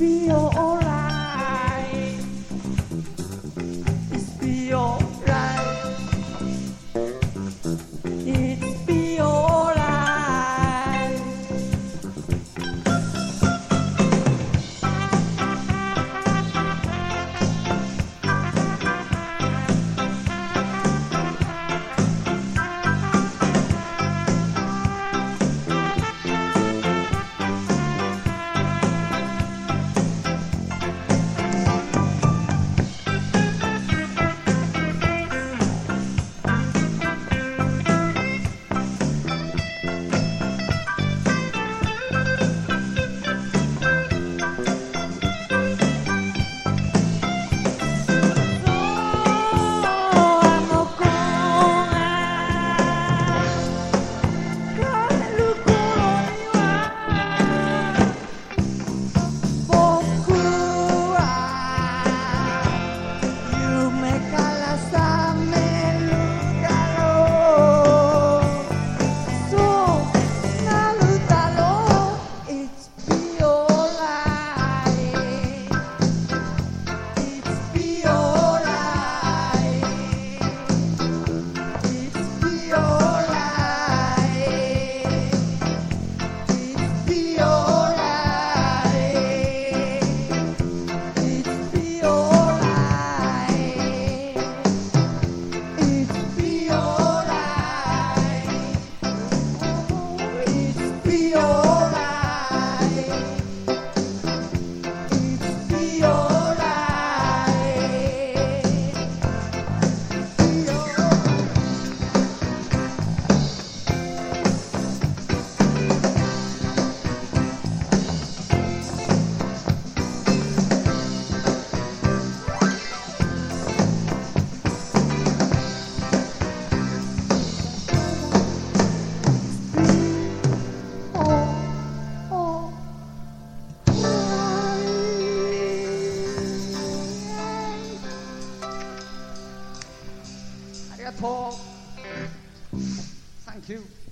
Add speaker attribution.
Speaker 1: be your own.
Speaker 2: Arigato. Thank you.